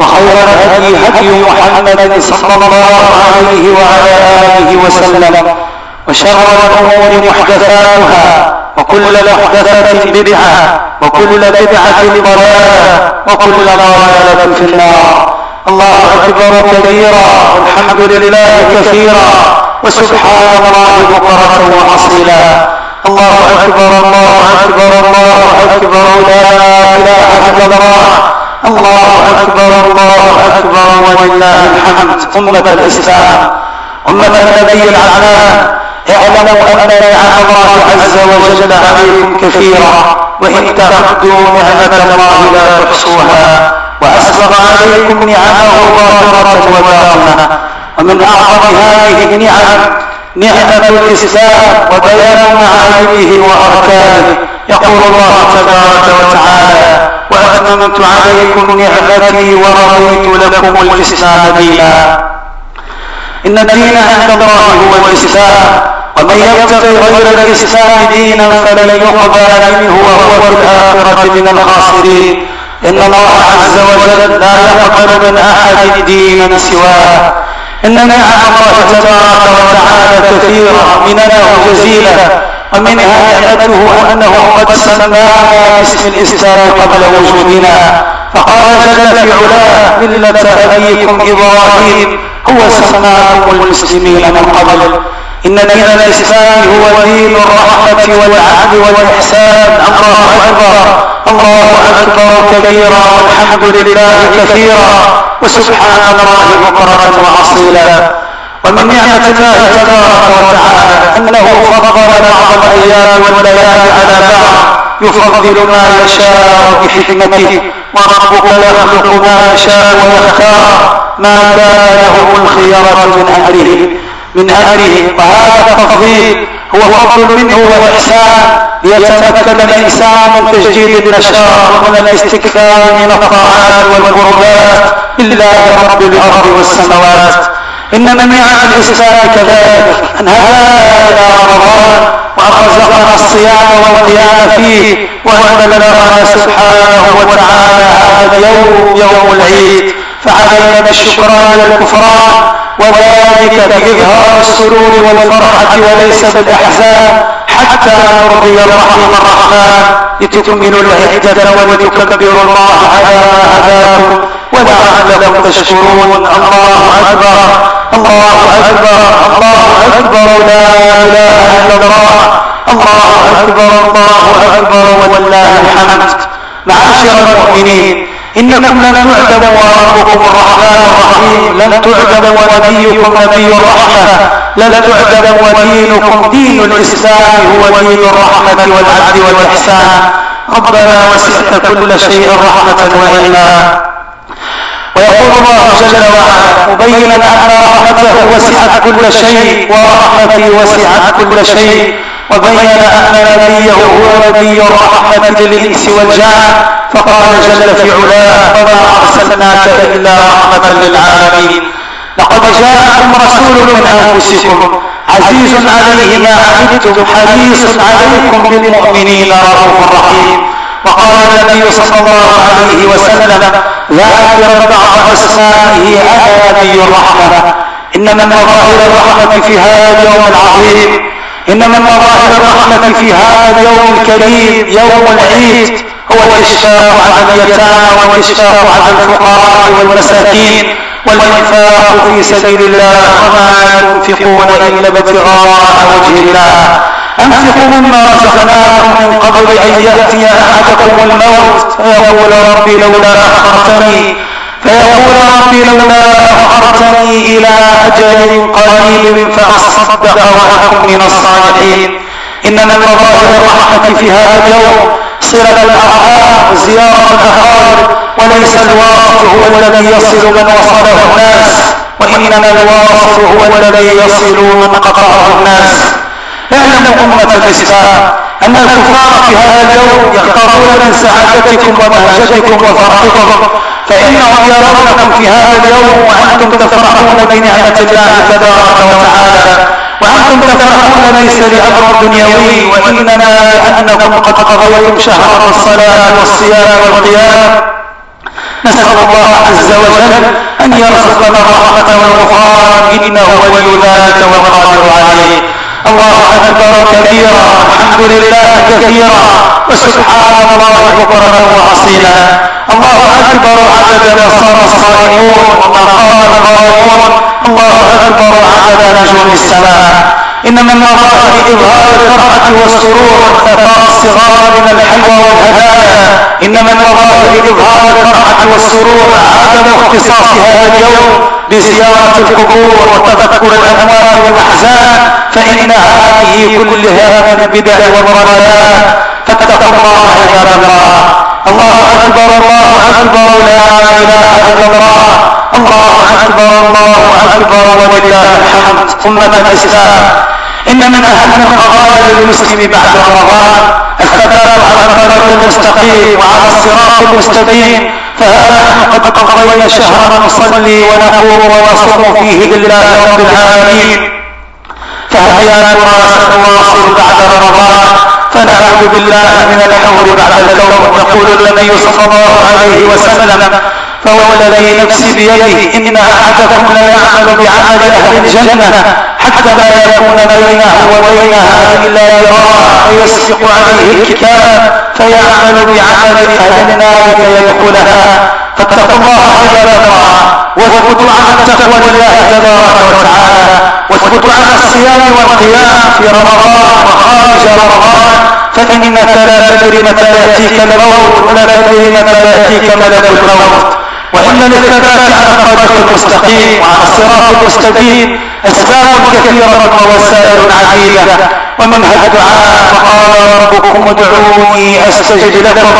وخير الهدي هدي محمد صلى الله عليه وعلى آله وسلم. وشر الأمور محدثاتها وكل محدثة بدعة وكل بدعة ضلالة وكل ضلالة في النار. الله أكبر كبيرا والحمد لله كثيرا وسبحان الله بكرة وأصيلا. الله أكبر الله أكبر الله أكبر لا إله إلا الله. الله أكبر الله أكبر ولله الحمد. أمة الإسلام أمة النبي العلام اعلموا أن نعم الله عز وجل عليكم كثيرا وإن تعدوا نعمة الله لا تحصوها وأسبغ عليكم نعمه ظاهرة وباطنة ومن أعظم هذه النعم نعمة الإسلام وبيان معالمه وأركانه. يقول الله تبارك وتعالى وأتممت عليكم نعمتي ورضيت لكم الإسلام دينا. إن الدين عند الله هو الإسلام. ومن يبتغي غير الإسلام دينا فلن يقبل منه وهو في الآخرة من الخاسرين. إن الله عز وجل لا يقبل من أحد دينا سواه. إن نعم الله تبارك وتعالى كثيرة مننا وجزيلة ومنها نعمته أنه قد سمانا باسم الإسلام قبل وجودنا. فقال جل في علاه ملة أبيكم إبراهيم هو سماكم المسلمين من قبل. إن دين الإسلام هو دين الرحمة والعدل والإحسان. الله أكبر. الله أكبر كبيرا. والحمد لله كثيرا. وسبحان الله بكرة وأصيلا. ومن نعمة الله تبارك وتعالى أنه فضل بعض الأيام والليالي على بعض. يفضل ما يشاء بحكمته. وربك يخلق ما يشاء ويختار. ما كان لهم الخيرة من أمره. من أمره وهذا التفضيل هو فضل منه وإحسان ليتمكن الإنسان من تجديد النشاط ومن الاستكثار من الطاعات والقربات. لله رب الأرض والسماوات إن من نعم الإسلام كذلك. أن هذا رمضان وأرزقنا الصيام والقيام فيه. وأن لنا سبحانه وتعالى هذا اليوم يوم العيد. فعلينا الشكران والكفران وذلك بإظهار السرور والفرحة وليس بالأحزان حتى نرضي الرحيم الرحمن لتكملوا العدة ولتكبروا الله على ما هداكم ولعلكم تشكرون. الله أكبر الله أكبر الله أكبر لا إله إلا الله. الله أكبر الله أكبر ولله الحمد. معاشر المؤمنين إنكم لن تعجب وربكم الرحمن الرحيم. لن تعجب ونبيكم نبي الرحمة. لن تعجب ودينكم. دين الإسلام هو دين الرحمة والعدل والإحسان. ربنا وسعت كل شيء رحمة وعلما. ويقول الله جل وعلا مبينا أن رحمته وسعت كل شيء ورحمتي وسعت كل شيء. وبين أن نبيه هو نبي الرحمة للإنس والجان فقال جل في علاه وما أرسلناك إلا رحمة للعالمين. لقد جاءكم رسول من أنفسكم عزيز عليه ما عنتم حريص عليكم بالمؤمنين رؤوف رحيم. وقال النبي صلى الله عليه وسلم ذاكر بعض أسمائه أنا نبي الرحمة ان من مظاهر الرحمة في هذا اليوم العظيم. ان من مظاهر الرحمه في هذا اليوم الكريم يوم العيد. هو الإشفاق عن اليتامى والإشفاق عن الفقراء والمساكين والإنفاق في سبيل الله. وما ينفقون إلا ابتغاء وجه الله. أنفقوا مما رزقناكم من قبل أن يأتي أحدكم الموت. فيقول ربي لولا أخرتني فيقول ربي لولا أخرتني إلى أجل قريب فأصدق وأكن من الصالحين إن من مظاهر الرحمة في هذا اليوم صلة الأرحام زيارة الأهالي وليس الواصل هو الذي يصل من وصله الناس وإنما الواصل هو الذي يصل من قطعه الناس اعلموا أمة الإسلام أن الكفار في هذا اليوم يختارون من سعادتكم وبهجتكم وفرحكم فإنهم يرونكم في هذا اليوم وأنتم تفرحون بنعمة الله تبارك وتعالى. وأنتم تفرحون ليس لأمر دنيوي وإنما لأنكم قد قضيتم شهر الصلاة والصيام والقيام. نسأل الله عز وجل أن يرزقنا الرحمة والغفران إنه ولي ذلك والقادر عليه. أكبر كبيرا الحمد لله كثيرا وسبحان الله بكرة وأصيلا. الله أكبر عدد ما صار الصائمون وما قال الغائبون الله أكبر عدد نجوم السماء. إن من مظاهر إظهار الفرحة والسرور إعطاء الصغار من الحلوى والهدايا. إن من مظاهر إظهار الفرحة والسرور عدم اختصاص هذا اليوم. بزيارة القبور وتذكر الأموال والأحزان فإن هذه كلها من البدع والضلالات فاتقوا الله عباد الله الله أكبر الله أكبر لا إله إلا الله. الله أكبر الله أكبر ولله الحمد. أمة الإسلام. إن من أهم القضايا للمسلم بعد رمضان الثبات على الطريق المستقيم وعلى الصراط المستقيم فها قد قضينا شهرا نصلي ونقوم ونصوم فيه لله رب العالمين. فهيا نواصل بعد رمضان فنعوذ بالله من الحول بعد الكون يقول النبي صلى الله عليه وسلم. فهو الذي نفسي بيده إن أحدكم لا يعمل بعمل أهل الجنة حتى لا يكون بينه وبينها إلا يراه فيسبق عليه الكتاب فيعمل بعمل أهل النار فيدخلها. فاتقوا الله عباد واثبتوا على التقوى لله تبارك وتعالى واثبتوا على الصيام والقيام في رمضان وخارج رمضان فإنك لا تدري متى يأتيك الموت ولا تدري متى يأتيك ملك الموت. وإن للثبات على الطريق المستقيم. وعلى الصراط المستقيم. أسباب كثيرة ووسائل عديدة. ومنها الدعاء وقال ربكم ادعوني أستجب لكم.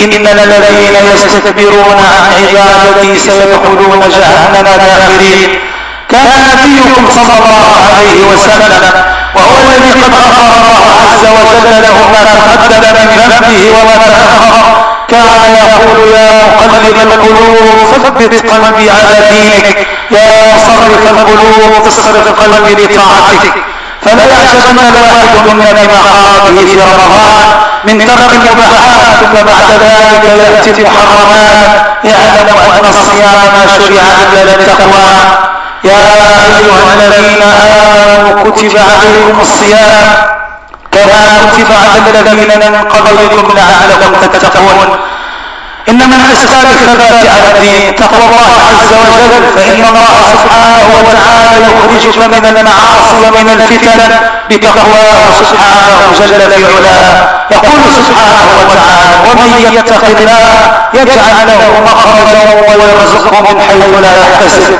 إن الذين يستكبرون عن عبادتي سيدخلون جهنم داخرين. كان نبيكم صلى الله عليه وسلم. وهو الذي قد غفر الله عز وجل له ما تقدم من ذنبه وما تأخر. كان يقول يا مقلب القلوب ثبت قلبي على دينك. يا صرف القلوب تصرف قلبي لطاعتك. فلا يعجبن الواحد منا بما به في رمضان. من ترك المباحات ثم بعد ذلك يأتي المحرمات. يعلم أن الصيام شرع إلا للتقوى. يا أيها الذين آمنوا كتب عليكم الصيام. كما كتب على الذين من قبلكم لعلكم تتقون إن من أسباب الثبات على الدين تقوى الله عز وجل فإن الله سبحانه وتعالى يخرجك من المعاصي ومن الفتن بتقواه سبحانه جل في علاه يقول سبحانه وتعالى ومن يتق الله يجعل له مخرجا ويرزقه من حيث لا يحتسب.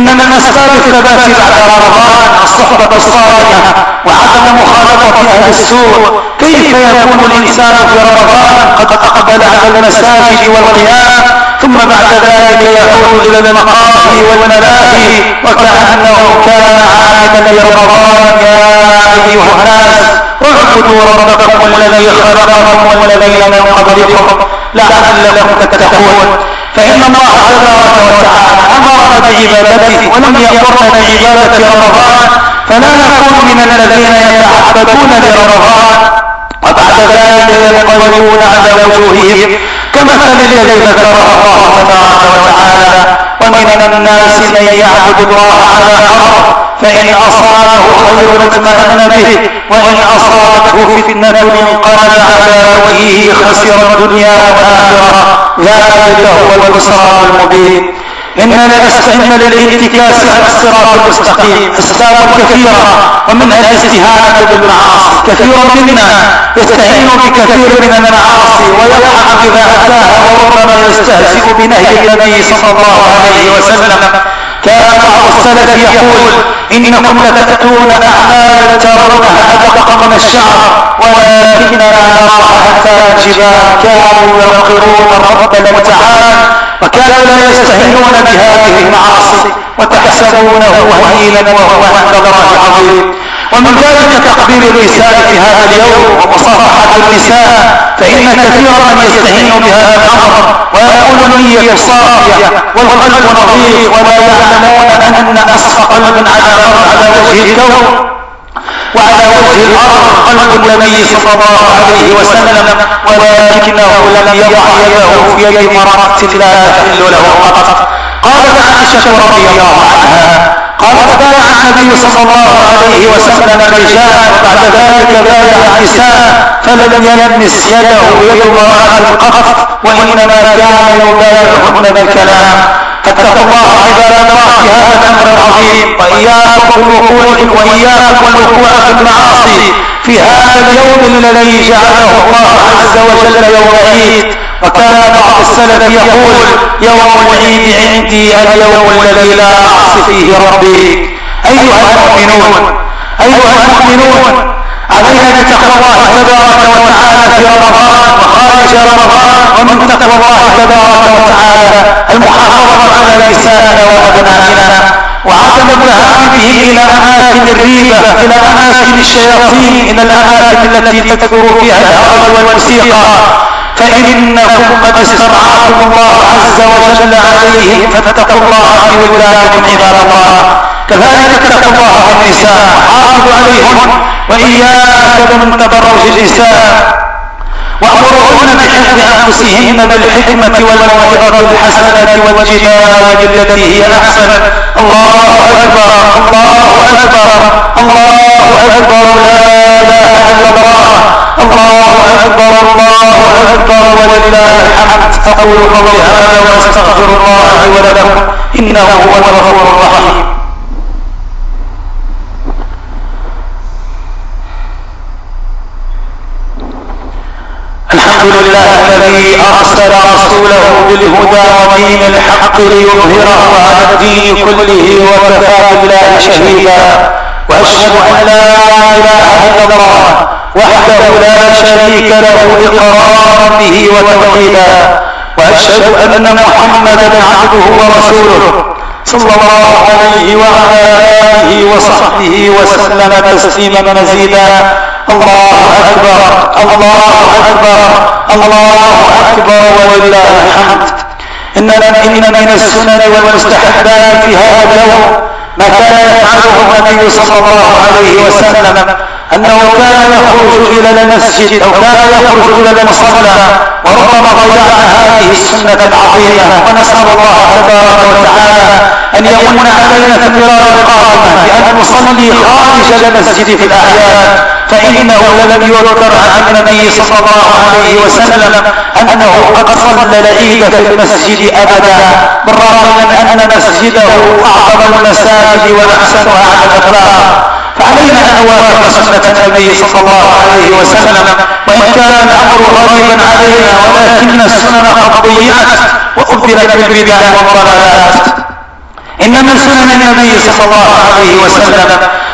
من أسباب الثبات بعد رمضان الصحبة الصالحة وعدم مخالطة أهل السوء. كيف يكون الإنسان في رمضان قد أقبل على المساجد والقيام ثم بعد ذلك يعود إلى المقاهي والملاهي وكأنه كان عائدا لرمضان؟ يا أيها الناس اعبدوا ربكم الذي خلقكم والذين من قبلكم لعلكم تتقون. فإن الله تبارك وتعالى أمرنا بعبادته ولم يأمرنا بعبادة رمضان فلا نكون من الذين يتعبدون لرمضان. وبعد ذلك ينقلبون على وجوههم كمثل الذي ذكره الله تبارك وتعالى ومن الناس من يعبد الله على حرف فإن أصابه خير اطمأن به وإن أصابته فتنة انقلب على وجهه خسر الدنيا والآخرة ذلك هو الخسران المبين. نستعين للانتكاس على الصراط المستقيم. أسباب كثيرة ومنها الاستهانة بالمعاصي. كثير منا يستعين بكثير من المعاصي ويضحك إذا أتاها وربما يستهزئ بنهي النبي صلى الله عليه وسلم. كان بعض السلف يقول إنكم لتأتون أعمالا ترونها أدق من الشعر ولكننا نراها حتى الجبال كانوا يوقرون الرب المتعال وكانوا لا يستهينون بهذه المعاصي وتحسبونه هينا وهو عند الله عظيم ومن ذلك تقبيل النساء في هذا اليوم ومصافحة النساء فإن كثيرا يستهين بهذا الأمر. النية صافية والقلب نظيف ولا يعلمون أن أصفى قلب على على وجه الكون وعلى وجه الأرض قلب النبي صلى الله عليه وسلم ولكنه لم يضع يده في يد امرأة لا تحل له قط قالت عائشة رضي الله عنها قالت بايع النبي صلى الله عليه وسلم الرجال وبعد ذلك بايع النساء فلم يلمس يده يد امرأة قط وإنما كان يبايعهن بالكلام فاتقوا الله عباد الله في هذا الأمر العظيم وإياكم الوقوع وإياكم الوقوع في المعاصي. في هذا اليوم الذي جعله الله عز وجل يوم عيد وكان بعض السلف يقول يوم العيد عندي اليوم الذي لا اعصي فيه ربي. أيها المؤمنون أيها المؤمنون علينا بتقوى الله تبارك وتعالى في رمضان وخارج رمضان ومن تقوى الله تبارك وتعالى المحافظة على نسائنا وأبنائنا وعدم الذهاب به إلى أماكن الريبة إلى أماكن الشياطين إلى الأماكن التي تكثر فيها الهرج والموسيقى. فإنكم قد استرعاكم الله عز وجل عليهم فاتقوا الله في ولادكم عباد الله. كذلك اتقوا الله في النساء حافظوا عليهم. وإياك من تبرج النساء. وأمرهن بحفظ أنفسهن بالحكمة والموعظة الحسنة والجدال التي هي أحسن. الله أكبر. الله أكبر. الله أكبر. لا إله إلا الله. الله أكبر الله أكبر ولله الحمد أقول قولي هذا وأستغفر الله ولكم إنه هو الغفور الرحيم الحمد لله الذي أرسل رسوله بالهدى ودين الحق ليظهره على الدين كله وكفى بالله شهيدا وأشهد أن لا إله إلا الله وحده لا شريك له إقرارا به وتوحيدا وأشهد أن محمدا عبده ورسوله صلى الله عليه وعلى آله وصحبه وسلم تسليما مزيدا. الله أكبر الله أكبر الله أكبر ولله الحمد. إن إن من السنن والمستحبات في هذا اليوم ما كان يفعله النبي صلى الله عليه وسلم. أنه كان يخرج إلى المسجد أو كان يخرج إلى المصلى وربما ضيع هذه السنة العظيمة. ونسأل الله تبارك وتعالى أن يمن علينا في المرار القادمة بأن نصلي خارج المسجد في الأعياد فإنه لم يذكر عن النبي صلى الله عليه وسلم أنه قد صلى العيد في المسجد أبدا بالرغم من أن مسجده أعظم المساجد وأحسنها على الإطلاق. فعلينا أن نوافق سنة النبي صلى الله عليه وسلم وإن كان الأمر غريبا علينا ولكن السنن قد ضيعت وأبدلت بالبدع والضلالات. إن من سنن النبي صلى الله عليه وسلم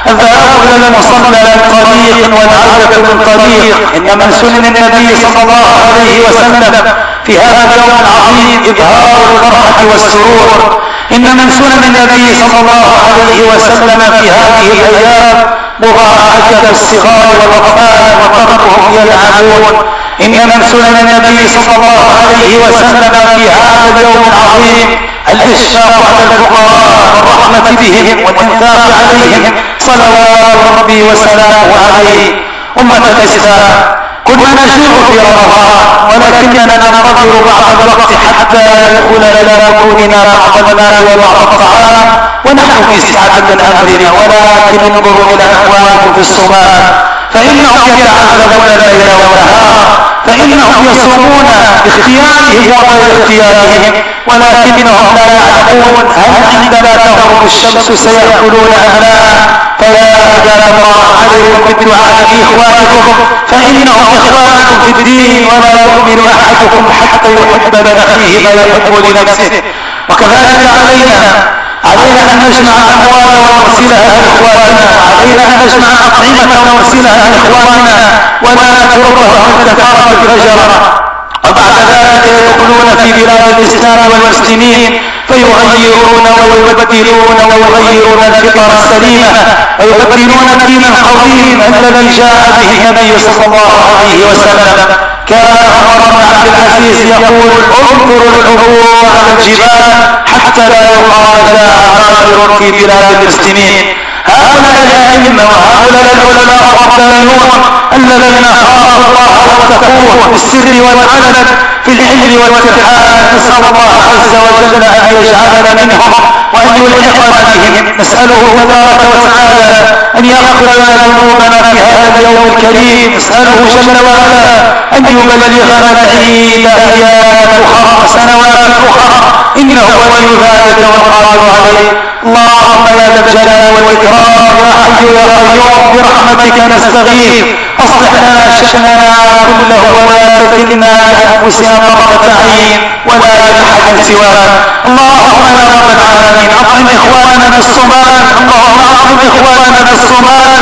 الذهاب إلى المصلى من طريق والعودة من طريق. إن من سنن النبي صلى الله عليه وسلم في هذا اليوم العظيم إظهار الفرحة والسرور. إن من سنن النبي صلى الله عليه وسلم في هذه الأيام مضاعفة الصغار والأطفال وتركهم يلعبون. إن من سنن النبي صلى الله عليه وسلم في هذا اليوم العظيم الإشفاق على الفقراء والرحمة بهم والإنفاق عليهم صلوات ربي وسلامه عليه. أمة الإسلام كنا نسير في رمضان ولكننا ننتظر بعض الوقت حتى يدخل لنا بطوننا بعض المال وبعض الطعام ونحن في سعة من أمرنا ولكن انظروا إلى أخوانكم في الصومال فإنهم يتعذبون الليل والنهار فإنهم يصومون باختيارهم وغير اختيارهم ولكنهم لا يعلمون هل عندما تغرب الشمس سيأكلون أم لا. فلا أجل الله عليكم بالدعاء لإخوانكم فإنهم إخوانكم في الدين ولا يؤمن أحدكم حتى يحب لأخيه ما يحب لنفسه. وكذلك علينا علينا أن نجمع أموال ونرسلها لإخواننا علينا أن نجمع أطعمة ونرسلها لإخواننا ولا نتركها الكفارة الفجر. وبعد ذلك يدخلون في بلاد الإسلام والمسلمين فيغيرون ويبدلون ويغيرون الفطر السليمة. ويبدلون الدين القويم الذي جاء به النبي صلى الله عليه وسلم. كان عمر بن عبد العزيز يقول انظروا العبور على الجبال حتى لا يقال جاء في بلاد المسلمين هؤلاء الأئمة وهؤلاء العلماء الذين واتقوه في السر والعلن في الحل والترحال نسأل الله عز وجل أن يجعلنا منهم وأن يلحقنا بهم. نسأله تبارك وتعالى أن يغفر لنا ذنوبنا في هذا اليوم الكريم. نسأله جل وعلا أن يبلغنا العيد أيام أخرى سنوات أخرى. إنه ولي ذلك والقادر عليه. اللهم يا ذا الجلال والإكرام يا حي يا قيوم برحمتك نستغيث. أصلح لنا شأننا كله ولا تكلنا لأنفسنا طرفة عين ولا لأحد سواك. اللهم يا رب العالمين أطعم إخواننا الصومال اللهم أطعم إخواننا الصومال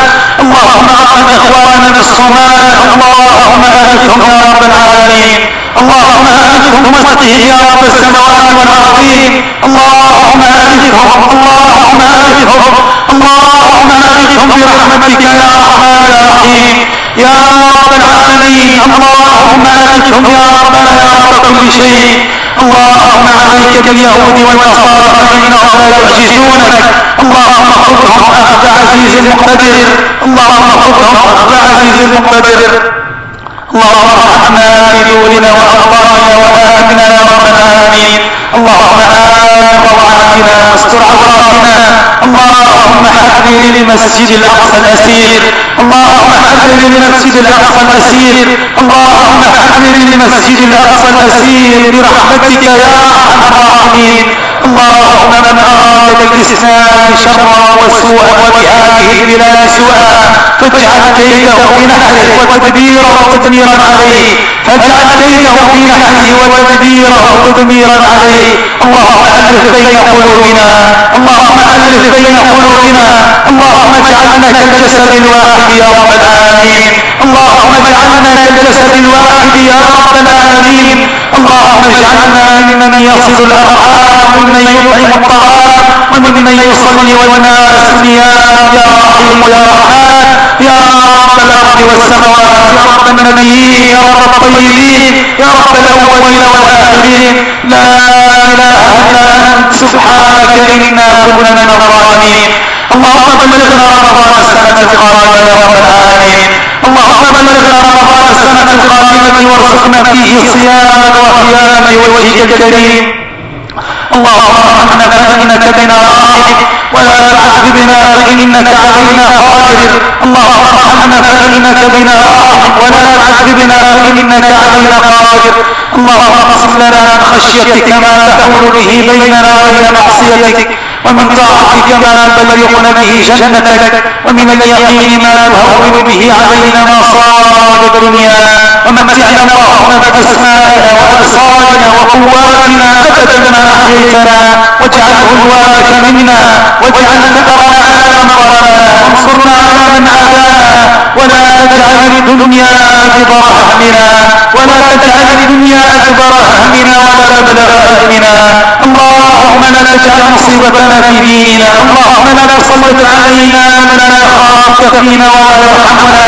اللهم أطعم إخواننا الصومال اللهم أهلهم يا رب العالمين. اللهم أهلهم وسطهم يا رب السماوات والأرضين. اللهم أهلهم اللهم أهلهم اللهم أهلهم برحمتك يا يا رحيم يا رب العالمين اللهم أهلهم يا ربنا يا رب كل شيء. اللهم عليك باليهود والنصارى فإنهم لا يعجزونك. اللهم خذهم أخذ عزيز مقتدر. اللهم خذهم أخذ عزيز مقتدر. اللهم ارحمنا في دورنا واخبارنا وآمنا يا رب العالمين. اللهم آمن روعاتنا واستر عوراتنا. اللهم حرر للمسجد الأقصى الأسير. اللهم حرر للمسجد الأقصى الأسير. اللهم حرر للمسجد الأقصى الأسير. برحمتك يا أرحم الراحمين. اللهم من أراد الإسلام شرا وسوءا وبهذه البلاد سوءا فاجعل كيده في نحره وتدبيره وتدميرا عليه فاجعل كيده في نحره وتدبيره وتدميرا عليه اللهم ألف بين قلوبنا اللهم ألف بين قلوبنا اللهم اجعلنا كالجسد الواحد يا رب العالمين اللهم اجعلنا كالجسد الواحد يا رب العالمين. اللهم اجعلنا ممن يصل الأرحام وممن يطعم الطعام وممن يصلي والناس نيام يا رحيم يا رحمن يا رب الأرض والسماوات يا رب النبيين يا رب الطيبين يا رب الأولين والآخرين لا إله إلا أنت سبحانك إنا كنا من الظالمين اللهم بلغنا رمضان السنة القادمة يا رب العالمين اللهم بلغنا رمضان السنة القادمة وارزقنا فيه صياما وقياما لوجهك الكريم. اللهم ارحمنا فإنك بنا راحم ولا تعذبنا فإنك علينا قادر. اللهم ارحمنا فإنك بنا راحم ولا تعذبنا فإنك علينا قادر. اللهم اقسم لنا من خشيتك ما تحول به بيننا وبين معصيتك. ومن طاعتك ما تبلغنا به جنتك ومن اليقين ما تهون به علينا مصائب الدنيا. ومتعنا اللهم بأسمائنا وأبصارنا وقواتنا أبدا ما أحييتنا. واجعله الوارث منا واجعل ثأرنا على وانصرنا على من عادانا. ولا تجعل الدنيا أكبر همنا. ولا تجعل الدنيا أكبر همنا ولا مبلغ الله اللهم لا تجعل مصيبتنا في ديننا. اللهم لا تسلط علينا من لا يخافك فينا ولا يرحمنا.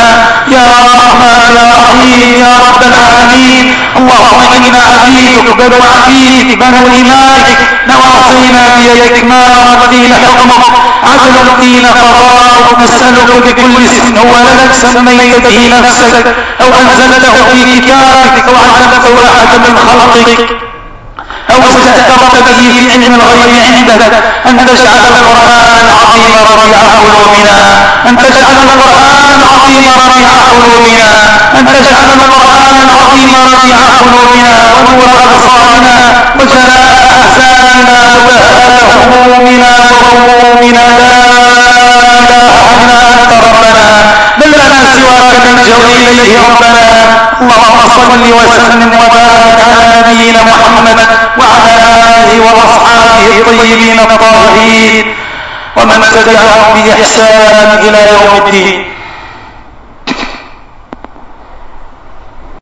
يا رحمن يا رحيم يا رب العالمين. اللهم إنا عبيدك بنو عبيدك بنو إمائك نواصينا بيدك ما رضينا حكمك. عدل الدين قضاءك نسألك بكل اسم. هو لك سميت به نفسك. أو أنزلته في كتابك أو علمته أحد من خلقك. أو استأثرت به في علم الغيب عندك. أن تجعل القرآن عظيم ربيع قلوبنا أن تجعل القرآن عظيم ربيع قلوبنا أن تجعل القرآن عظيم ربيع قلوبنا ونور أبصارنا وجلاء أحزاننا وذهاب همومنا وغمومنا. لا إله إلا أنت ربنا. لنا سواك نلجأ إليه ربنا. اللهم صل وسلم وبارك على نبينا محمد وعلى آله وأصحابه الطيبين الطاهرين. ومن تبعهم بإحسان إلى يوم الدين.